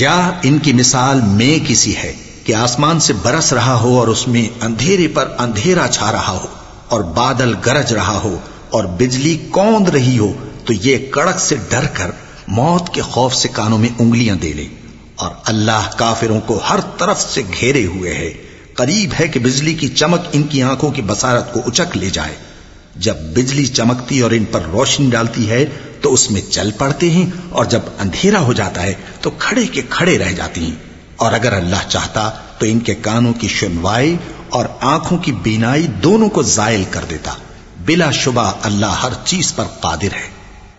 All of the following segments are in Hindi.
या इनकी मिसाल में किसी है कि आसमान से बरस रहा हो और उसमें अंधेरे पर अंधेरा छा रहा हो और बादल गरज रहा हो और बिजली कौंद रही हो तो ये कड़क से डर कर मौत के खौफ से कानों में उंगलियां दे ले और अल्लाह काफिरों को हर तरफ़ से घेरे हुए है। करीब है कि बिजली की चमक इनकी आँखों की बसारत को उचक ले जाए। जब बिजली चमकती और इन पर रोशनी डालती है तो उसमें चल पड़ते हैं और जब अंधेरा हो जाता है तो खड़े के खड़े रह जाती हैं। और अगर अल्लाह चाहता तो इनके कानों की सुनवाई और आँखों की बीनाई दोनों को जायल कर देता। बिला शुबा अल्लाह हर चीज़ पर कादिर है।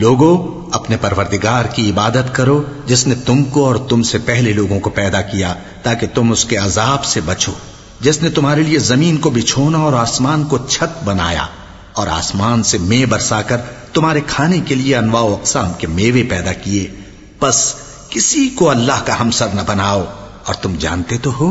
लोगों अपने परवरदिगार की इबादत करो जिसने तुमको और तुमसे पहले लोगों को पैदा किया ताकि तुम उसके अजाब से बचो जिसने तुम्हारे लिए जमीन को बिछोना और आसमान को छत बनाया और आसमान से मे बरसाकर तुम्हारे खाने के लिए अनवा अकसाम के मेवे पैदा किए बस किसी को अल्लाह का हमसर न बनाओ और तुम जानते तो हो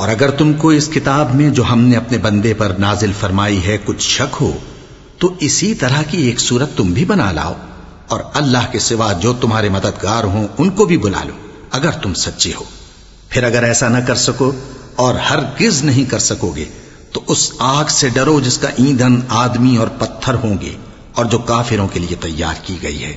और अगर तुमको इस किताब में जो हमने अपने बंदे पर नाजिल फरमाई है कुछ शक हो तो इसी तरह की एक सूरत तुम भी बना लाओ और अल्लाह के सिवा जो तुम्हारे मददगार हों उनको भी बुला लो अगर तुम सच्चे हो फिर अगर ऐसा न कर सको और हर गिज नहीं कर सकोगे तो उस आग से डरो जिसका ईंधन आदमी और पत्थर होंगे और जो काफिरों के लिए तैयार की गई है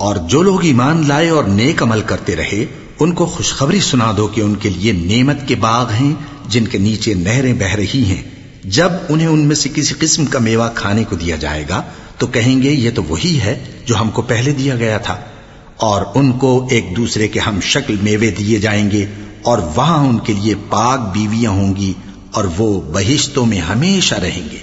और जो लोग ईमान लाए और नेक अमल करते रहे उनको खुशखबरी सुना दो कि उनके लिए नेमत के बाग हैं जिनके नीचे नहरें बह रही हैं जब उन्हें उनमें से किसी किस्म का मेवा खाने को दिया जाएगा तो कहेंगे ये तो वही है जो हमको पहले दिया गया था और उनको एक दूसरे के हम शक्ल मेवे दिए जाएंगे और वहां उनके लिए पाक बीवियां होंगी और वो बहिश्तों में हमेशा रहेंगे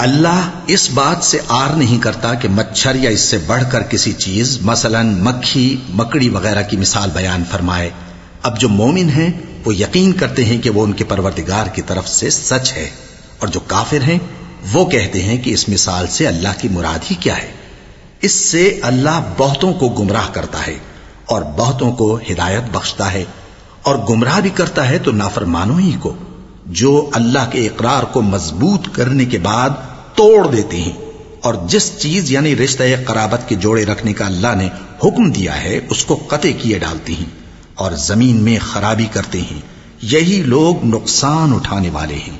अल्लाह इस बात से आर नहीं करता कि मच्छर या इससे बढ़कर किसी चीज़, मसलन मक्खी, मकड़ी वगैरह की मिसाल बयान फरमाए। अब जो मोमिन हैं, वो यकीन करते हैं कि वो उनके परवरदिगार की तरफ़ से सच है। और जो काफिर हैं, वो कहते हैं कि इस मिसाल से अल्लाह की मुराद ही क्या है। इससे अल्लाह बहुतों को गुमराह करता है और बहुतों को हिदायत बख्शता है और गुमराह भी करता है तो नाफरमानो ही को। जो अल्लाह के इकरार को मज़बूत करने के बाद तोड़ देते हैं और जिस चीज यानी रिश्ते कराबत के जोड़े रखने का अल्लाह ने हुक्म दिया है उसको कते किए डालती हैं और जमीन में खराबी करते हैं यही लोग नुकसान उठाने वाले हैं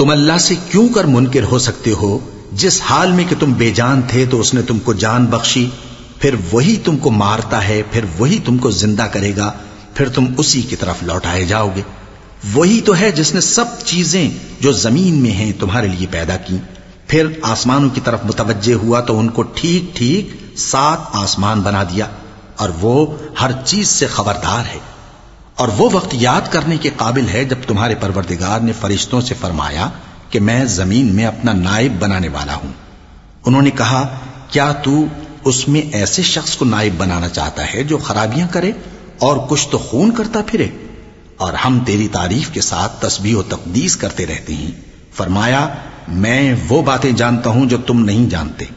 तुम अल्लाह से क्यों कर मुनकर हो सकते हो? जिस हाल में कि तुम बेजान थे तो उसने तुमको जान बख्शी, फिर वही तुमको मारता है, फिर वही तुमको ज़िंदा करेगा, फिर तुम उसी की तरफ़ लौटाए जाओगे। वही तो है जिसने सब चीज़ें जो ज़मीन में हैं तुम्हारे लिए पैदा की। फिर आसमानों की तरफ़ मुतवजे हुआ तो उनको ठीक ठीक सात आसमान बना दिया, और वो हर चीज़ से खबरदार है। और वो वक्त याद करने के काबिल है जब तुम्हारे परवरदिगार ने फरिश्तों से फरमाया कि मैं ज़मीन में अपना नायब बनाने वाला हूँ। उन्होंने कहा, क्या तू उसमें ऐसे शख्स को नायब बनाना चाहता है जो खराबियाँ करे और कुछ तो खून करता फिरे? और हम तेरी तारीफ़ के साथ तस्बीह और तकदीस करते रहते हैं। फरमाया, मैं वो बातें जानता हूँ जो तुम नहीं जानते।